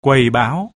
quầy báo.